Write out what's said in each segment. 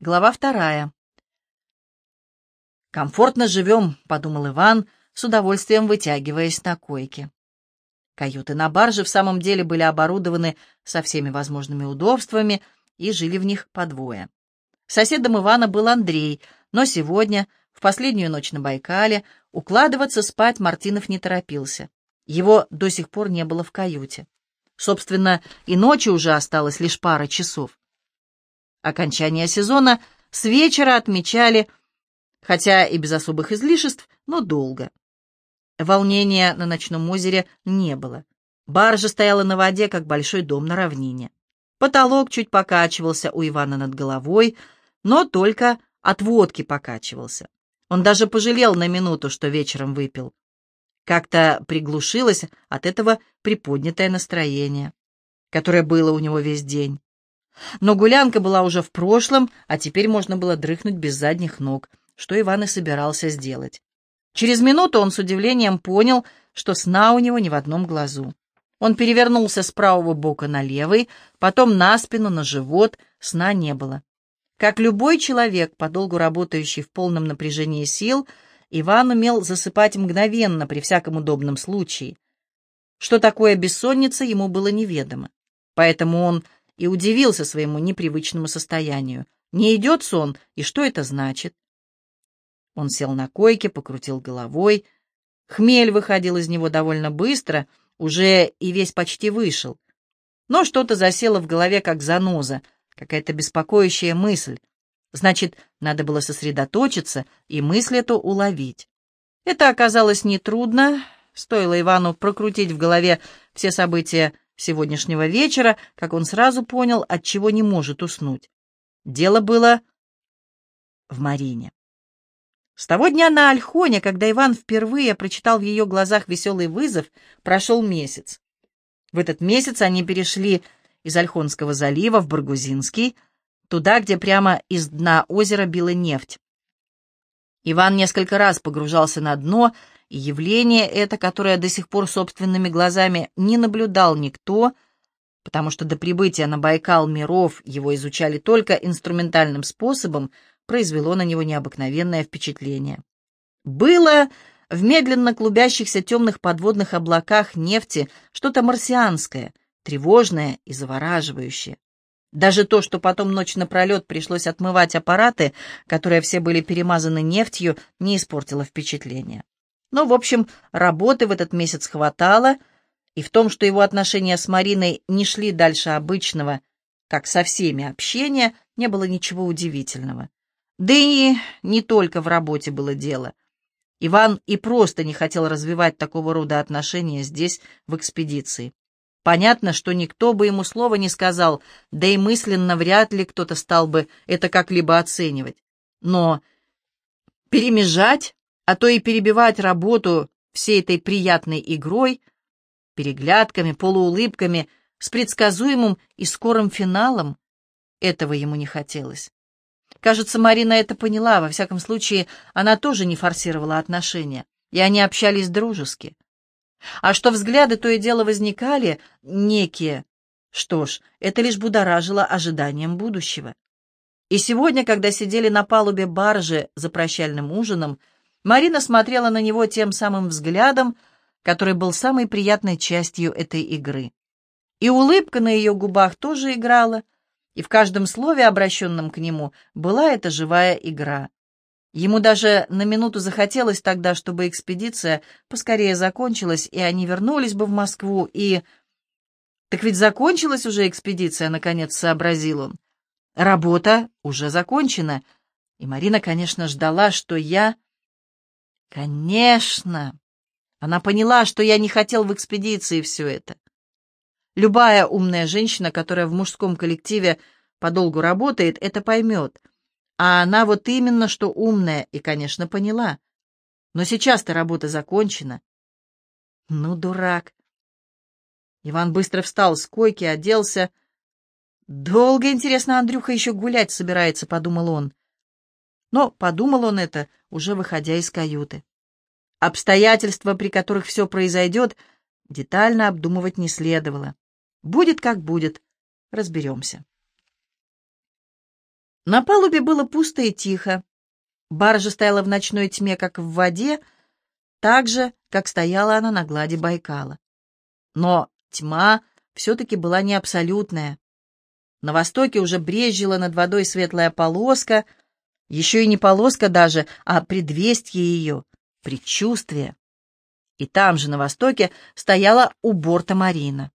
Глава вторая. «Комфортно живем», — подумал Иван, с удовольствием вытягиваясь на койке. Каюты на барже в самом деле были оборудованы со всеми возможными удобствами, и жили в них по двое. Соседом Ивана был Андрей, но сегодня, в последнюю ночь на Байкале, укладываться спать Мартинов не торопился. Его до сих пор не было в каюте. Собственно, и ночи уже осталось лишь пара часов. Окончание сезона с вечера отмечали, хотя и без особых излишеств, но долго. Волнения на ночном озере не было. Баржа стояла на воде, как большой дом на равнине. Потолок чуть покачивался у Ивана над головой, но только от водки покачивался. Он даже пожалел на минуту, что вечером выпил. Как-то приглушилось от этого приподнятое настроение, которое было у него весь день. Но гулянка была уже в прошлом, а теперь можно было дрыхнуть без задних ног, что Иван и собирался сделать. Через минуту он с удивлением понял, что сна у него ни в одном глазу. Он перевернулся с правого бока на левый, потом на спину, на живот, сна не было. Как любой человек, подолгу работающий в полном напряжении сил, Иван умел засыпать мгновенно при всяком удобном случае. Что такое бессонница, ему было неведомо. Поэтому он и удивился своему непривычному состоянию. Не идет сон, и что это значит? Он сел на койке, покрутил головой. Хмель выходил из него довольно быстро, уже и весь почти вышел. Но что-то засело в голове, как заноза, какая-то беспокоящая мысль. Значит, надо было сосредоточиться и мысль эту уловить. Это оказалось нетрудно, стоило Ивану прокрутить в голове все события сегодняшнего вечера, как он сразу понял, от чего не может уснуть. Дело было в Марине. С того дня на Альхоне, когда Иван впервые прочитал в ее глазах веселый вызов, прошел месяц. В этот месяц они перешли из Альхонского залива в Баргузинский, туда, где прямо из дна озера била нефть. Иван несколько раз погружался на дно явление это, которое до сих пор собственными глазами не наблюдал никто, потому что до прибытия на Байкал миров его изучали только инструментальным способом, произвело на него необыкновенное впечатление. Было в медленно клубящихся темных подводных облаках нефти что-то марсианское, тревожное и завораживающее. Даже то, что потом ночь напролет пришлось отмывать аппараты, которые все были перемазаны нефтью, не испортило впечатление. Но, в общем, работы в этот месяц хватало, и в том, что его отношения с Мариной не шли дальше обычного, как со всеми общения, не было ничего удивительного. Да и не только в работе было дело. Иван и просто не хотел развивать такого рода отношения здесь, в экспедиции. Понятно, что никто бы ему слова не сказал, да и мысленно вряд ли кто-то стал бы это как-либо оценивать. Но перемежать а то и перебивать работу всей этой приятной игрой, переглядками, полуулыбками, с предсказуемым и скорым финалом, этого ему не хотелось. Кажется, Марина это поняла, во всяком случае, она тоже не форсировала отношения, и они общались дружески. А что взгляды то и дело возникали, некие, что ж, это лишь будоражило ожиданием будущего. И сегодня, когда сидели на палубе баржи за прощальным ужином, Марина смотрела на него тем самым взглядом, который был самой приятной частью этой игры. И улыбка на ее губах тоже играла, и в каждом слове, обращенном к нему, была эта живая игра. Ему даже на минуту захотелось тогда, чтобы экспедиция поскорее закончилась, и они вернулись бы в Москву, и... Так ведь закончилась уже экспедиция, наконец сообразил он. Работа уже закончена, и Марина, конечно, ждала, что я... Конечно. Она поняла, что я не хотел в экспедиции все это. Любая умная женщина, которая в мужском коллективе подолгу работает, это поймет. А она вот именно что умная и, конечно, поняла. Но сейчас-то работа закончена. Ну, дурак. Иван быстро встал с койки, оделся. «Долго, интересно, Андрюха еще гулять собирается», — подумал он. Но подумал он это, уже выходя из каюты. Обстоятельства, при которых все произойдет, детально обдумывать не следовало. Будет как будет, разберемся. На палубе было пусто и тихо. Баржа стояла в ночной тьме, как в воде, так же, как стояла она на глади Байкала. Но тьма все-таки была не абсолютная. На востоке уже брезжила над водой светлая полоска, еще и не полоска даже, а предвестье ее, предчувствие. И там же, на востоке, стояла у борта Марина.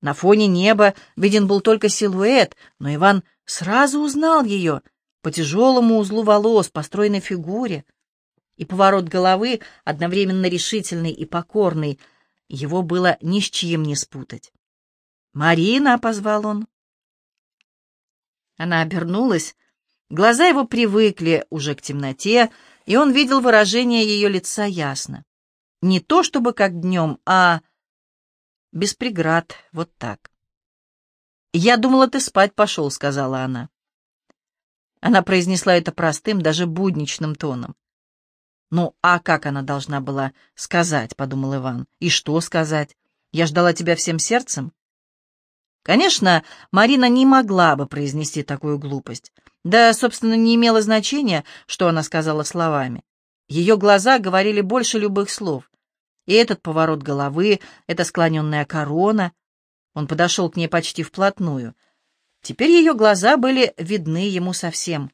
На фоне неба виден был только силуэт, но Иван сразу узнал ее по тяжелому узлу волос, по стройной фигуре. И поворот головы, одновременно решительный и покорный, его было ни с чьим не спутать. «Марина!» — позвал он. Она обернулась. Глаза его привыкли уже к темноте, и он видел выражение ее лица ясно. Не то чтобы как днем, а без преград, вот так. «Я думала, ты спать пошел», — сказала она. Она произнесла это простым, даже будничным тоном. «Ну, а как она должна была сказать?» — подумал Иван. «И что сказать? Я ждала тебя всем сердцем?» Конечно, Марина не могла бы произнести такую глупость. Да, собственно, не имело значения, что она сказала словами. Ее глаза говорили больше любых слов. И этот поворот головы, эта склоненная корона. Он подошел к ней почти вплотную. Теперь ее глаза были видны ему совсем.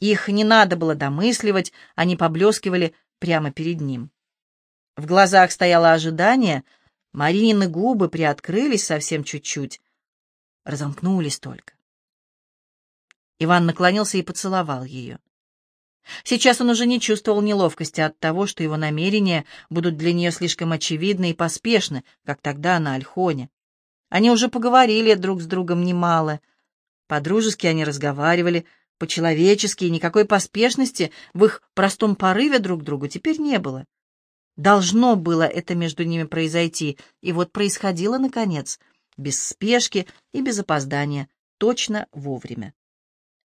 Их не надо было домысливать, они поблескивали прямо перед ним. В глазах стояло ожидание, Маринины губы приоткрылись совсем чуть-чуть, разомкнулись только. Иван наклонился и поцеловал ее. Сейчас он уже не чувствовал неловкости от того, что его намерения будут для нее слишком очевидны и поспешны, как тогда на Альхоне. Они уже поговорили друг с другом немало. По-дружески они разговаривали, по-человечески, и никакой поспешности в их простом порыве друг к другу теперь не было. Должно было это между ними произойти, и вот происходило, наконец — без спешки и без опоздания, точно вовремя.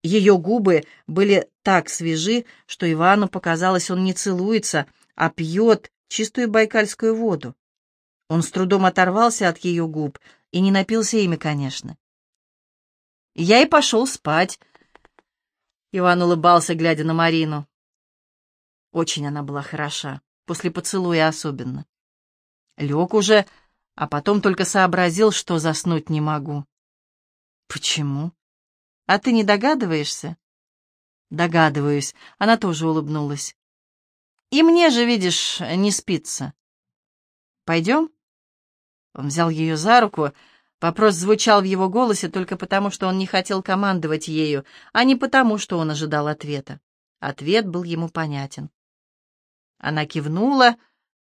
Ее губы были так свежи, что Ивану показалось, он не целуется, а пьет чистую байкальскую воду. Он с трудом оторвался от ее губ и не напился ими, конечно. Я и пошел спать. Иван улыбался, глядя на Марину. Очень она была хороша, после поцелуя особенно. Лег уже, а потом только сообразил, что заснуть не могу. Почему? А ты не догадываешься? Догадываюсь. Она тоже улыбнулась. И мне же, видишь, не спится. Пойдем? Он взял ее за руку. Вопрос звучал в его голосе только потому, что он не хотел командовать ею, а не потому, что он ожидал ответа. Ответ был ему понятен. Она кивнула,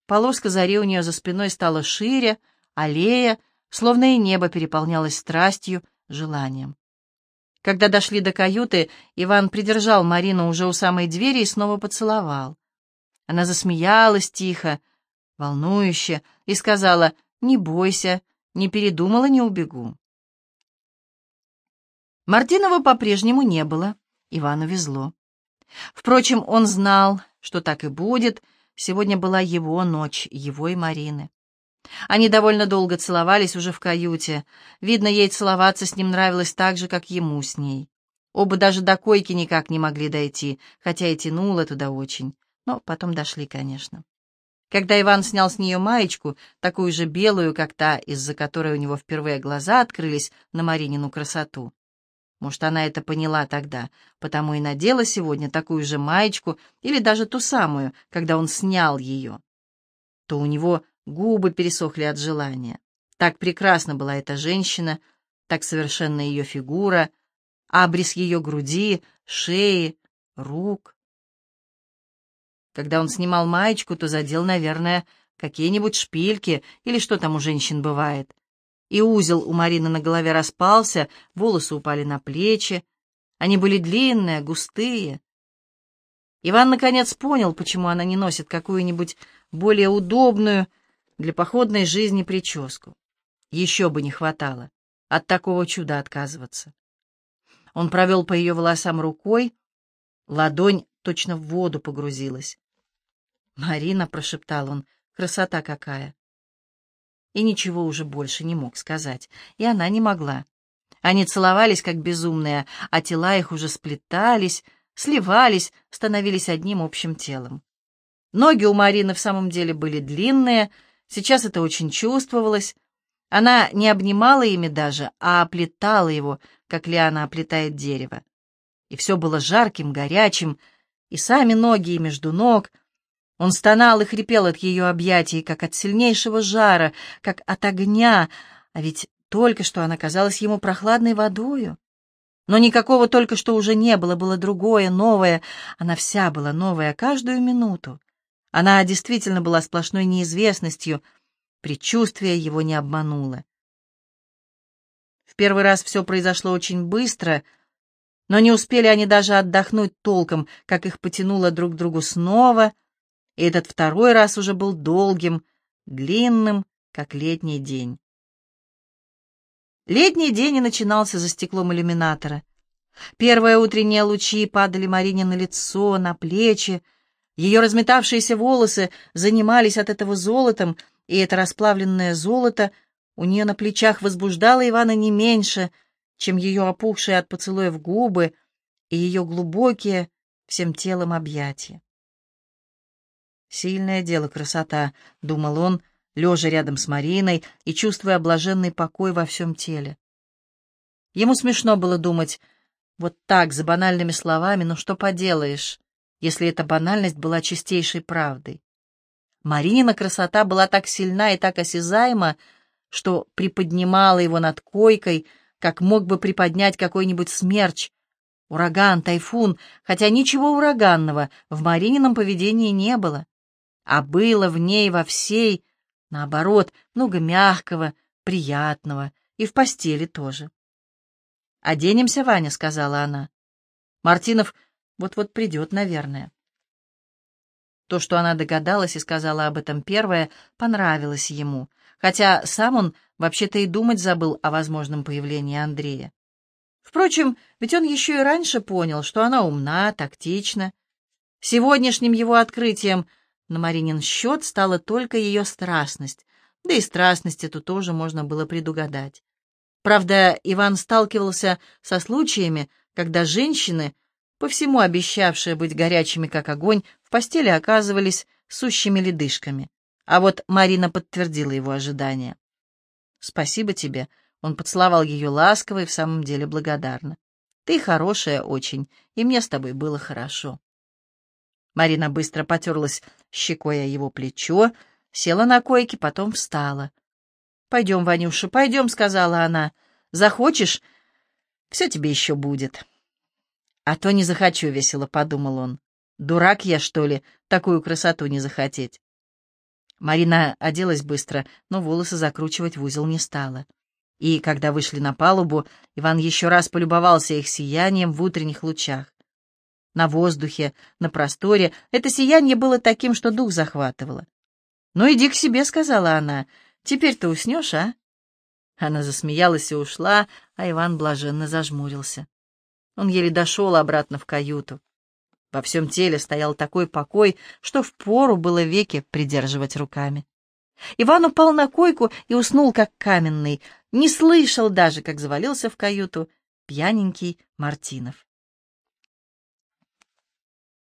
полоска зари у нее за спиной стала шире, аллея, словно и небо переполнялось страстью, желанием. Когда дошли до каюты, Иван придержал Марину уже у самой двери и снова поцеловал. Она засмеялась тихо, волнующе, и сказала, «Не бойся, не передумала, не убегу». Мартинова по-прежнему не было, Ивану везло. Впрочем, он знал, что так и будет, сегодня была его ночь, его и Марины. Они довольно долго целовались уже в каюте. Видно, ей целоваться с ним нравилось так же, как ему с ней. Оба даже до койки никак не могли дойти, хотя и тянуло туда очень. Но потом дошли, конечно. Когда Иван снял с нее маечку, такую же белую, как та, из-за которой у него впервые глаза открылись на Маринину красоту. Может, она это поняла тогда, потому и надела сегодня такую же маечку или даже ту самую, когда он снял ее. То у него Губы пересохли от желания. Так прекрасна была эта женщина, так совершенна ее фигура, абрис ее груди, шеи, рук. Когда он снимал маечку, то задел, наверное, какие-нибудь шпильки или что там у женщин бывает. И узел у Марины на голове распался, волосы упали на плечи. Они были длинные, густые. Иван наконец понял, почему она не носит какую-нибудь более удобную, для походной жизни прическу. Еще бы не хватало от такого чуда отказываться. Он провел по ее волосам рукой, ладонь точно в воду погрузилась. «Марина», — прошептал он, — «красота какая!» И ничего уже больше не мог сказать, и она не могла. Они целовались, как безумные, а тела их уже сплетались, сливались, становились одним общим телом. Ноги у Марины в самом деле были длинные, сейчас это очень чувствовалось. Она не обнимала ими даже, а оплетала его, как лиана оплетает дерево. И все было жарким, горячим, и сами ноги, и между ног. Он стонал и хрипел от ее объятий, как от сильнейшего жара, как от огня, а ведь только что она казалась ему прохладной водою. Но никакого только что уже не было, было другое, новое. Она вся была новая каждую минуту. Она действительно была сплошной неизвестностью, предчувствие его не обмануло. В первый раз все произошло очень быстро, но не успели они даже отдохнуть толком, как их потянуло друг к другу снова, и этот второй раз уже был долгим, длинным, как летний день. Летний день и начинался за стеклом иллюминатора. Первые утренние лучи падали Марине на лицо, на плечи, ее разметавшиеся волосы занимались от этого золотом, и это расплавленное золото у нее на плечах возбуждало Ивана не меньше, чем ее опухшие от поцелуев губы и ее глубокие всем телом объятия. «Сильное дело красота», — думал он, лежа рядом с Мариной и чувствуя блаженный покой во всем теле. Ему смешно было думать, вот так, за банальными словами, ну что поделаешь если эта банальность была чистейшей правдой. Маринина красота была так сильна и так осязаема, что приподнимала его над койкой, как мог бы приподнять какой-нибудь смерч, ураган, тайфун, хотя ничего ураганного в Маринином поведении не было, а было в ней во всей, наоборот, много мягкого, приятного, и в постели тоже. «Оденемся, Ваня», — сказала она. Мартинов вот-вот придет, наверное. То, что она догадалась и сказала об этом первое, понравилось ему, хотя сам он вообще-то и думать забыл о возможном появлении Андрея. Впрочем, ведь он еще и раньше понял, что она умна, тактична. Сегодняшним его открытием на Маринин счет стала только ее страстность, да и страстность эту тоже можно было предугадать. Правда, Иван сталкивался со случаями, когда женщины — по всему обещавшие быть горячими, как огонь, в постели оказывались сущими ледышками. А вот Марина подтвердила его ожидания. «Спасибо тебе», — он поцеловал ее ласково и в самом деле благодарно. «Ты хорошая очень, и мне с тобой было хорошо». Марина быстро потерлась щекой о его плечо, села на койке, потом встала. «Пойдем, Ванюша, пойдем», — сказала она. «Захочешь, все тебе еще будет». «А то не захочу», — весело подумал он. «Дурак я, что ли, такую красоту не захотеть?» Марина оделась быстро, но волосы закручивать в узел не стала. И, когда вышли на палубу, Иван еще раз полюбовался их сиянием в утренних лучах. На воздухе, на просторе это сияние было таким, что дух захватывало. «Ну, иди к себе», — сказала она. «Теперь ты уснешь, а?» Она засмеялась и ушла, а Иван блаженно зажмурился. Он еле дошел обратно в каюту. Во всем теле стоял такой покой, что впору было веки придерживать руками. Иван упал на койку и уснул, как каменный, не слышал даже, как завалился в каюту пьяненький Мартинов.